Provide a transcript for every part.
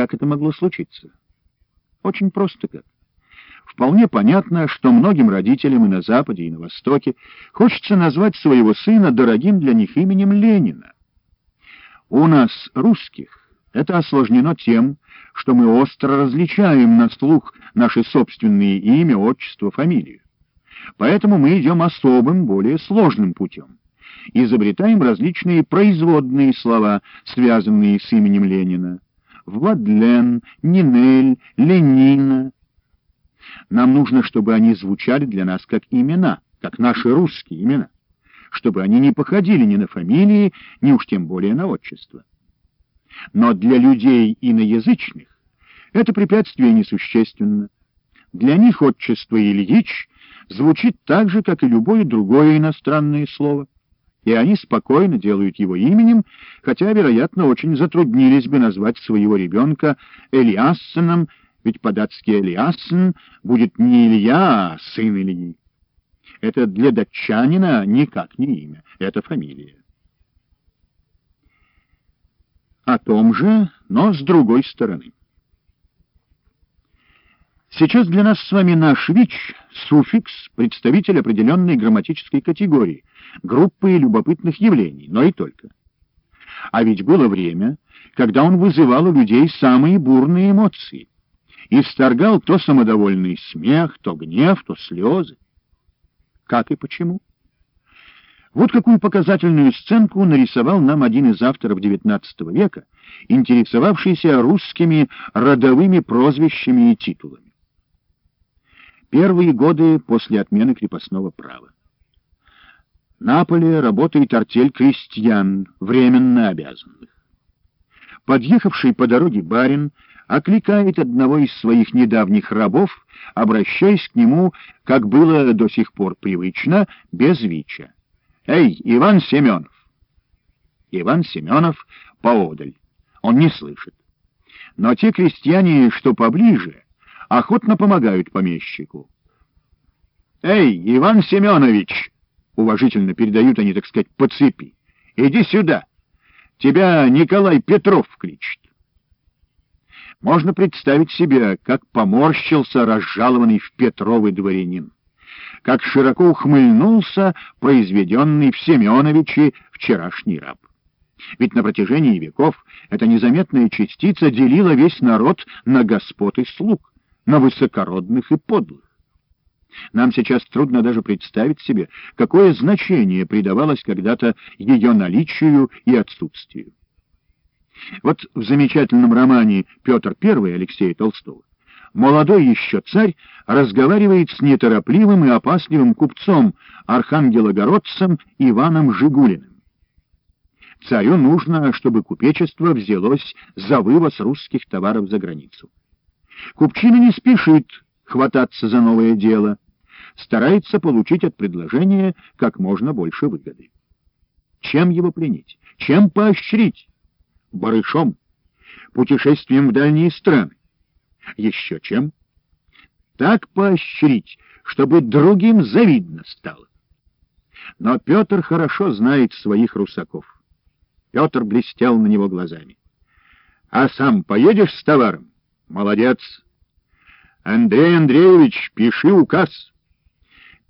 Как это могло случиться? Очень просто как. Вполне понятно, что многим родителям и на Западе, и на Востоке хочется назвать своего сына дорогим для них именем Ленина. У нас, русских, это осложнено тем, что мы остро различаем на слух наши собственные имя, отчество, фамилию. Поэтому мы идем особым, более сложным путем. Изобретаем различные производные слова, связанные с именем Ленина. Владлен, Нинель, Ленина. Нам нужно, чтобы они звучали для нас как имена, как наши русские имена, чтобы они не походили ни на фамилии, ни уж тем более на отчество. Но для людей иноязычных это препятствие несущественно. Для них отчество Ильич звучит так же, как и любое другое иностранное слово, и они спокойно делают его именем, хотя, вероятно, очень затруднились бы назвать своего ребенка Элиассеном, ведь по-датски Элиассен будет не Илья, а сын Ильи. Это для датчанина никак не имя, это фамилия. О том же, но с другой стороны. Сейчас для нас с вами наш ВИЧ — суффикс, представитель определенной грамматической категории, группы любопытных явлений, но и только. А ведь было время, когда он вызывал у людей самые бурные эмоции, исторгал то самодовольный смех, то гнев, то слезы. Как и почему? Вот какую показательную сценку нарисовал нам один из авторов XIX века, интересовавшийся русскими родовыми прозвищами и титулами. Первые годы после отмены крепостного права. На поле работает артель крестьян, временно обязанных. Подъехавший по дороге барин окликает одного из своих недавних рабов, обращаясь к нему, как было до сих пор привычно, без вича. «Эй, Иван Семенов!» Иван Семенов поодаль. Он не слышит. Но те крестьяне, что поближе, охотно помогают помещику. «Эй, Иван Семенович!» — уважительно передают они, так сказать, по цепи. «Иди сюда! Тебя Николай Петров кричит!» Можно представить себе, как поморщился разжалованный в Петровы дворянин, как широко ухмыльнулся произведенный в Семеновиче вчерашний раб. Ведь на протяжении веков эта незаметная частица делила весь народ на господ и слуг на высокородных и подлых. Нам сейчас трудно даже представить себе, какое значение придавалось когда-то ее наличию и отсутствию. Вот в замечательном романе «Петр I» Алексея Толстого молодой еще царь разговаривает с неторопливым и опасливым купцом, архангелогородцем Иваном Жигулиным. Царю нужно, чтобы купечество взялось за вывоз русских товаров за границу. Купчина не спешит хвататься за новое дело, старается получить от предложения как можно больше выгоды. Чем его пленить? Чем поощрить? Барышом, путешествием в дальние страны. Еще чем? Так поощрить, чтобы другим завидно стало. Но Петр хорошо знает своих русаков. Петр блестел на него глазами. «А сам поедешь с товаром?» Молодец. Андрей Андреевич, пиши указ.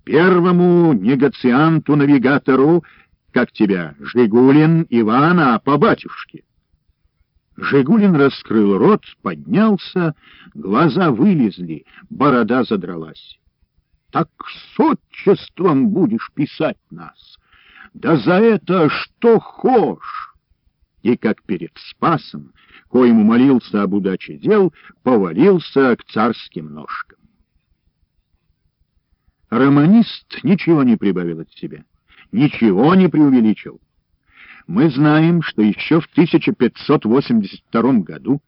Первому негацианту-навигатору, как тебя, Жигулин Ивана по батюшке. Жигулин раскрыл рот, поднялся, глаза вылезли, борода задралась. Так с отчеством будешь писать нас. Да за это что хошь! И как перед Спасом коему молился об удаче дел, повалился к царским ножкам. Романист ничего не прибавил от себя, ничего не преувеличил. Мы знаем, что еще в 1582 году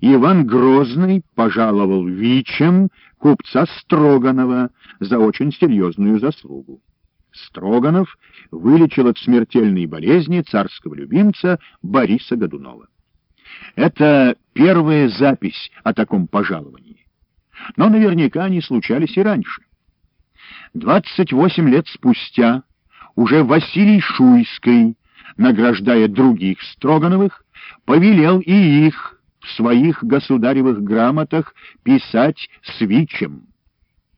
Иван Грозный пожаловал Вичем купца Строганова за очень серьезную заслугу. Строганов вылечил от смертельной болезни царского любимца Бориса Годунова. Это первая запись о таком пожаловании. Но наверняка они случались и раньше. 28 лет спустя уже Василий Шуйский, награждая других Строгановых, повелел и их в своих государевых грамотах писать с вичем.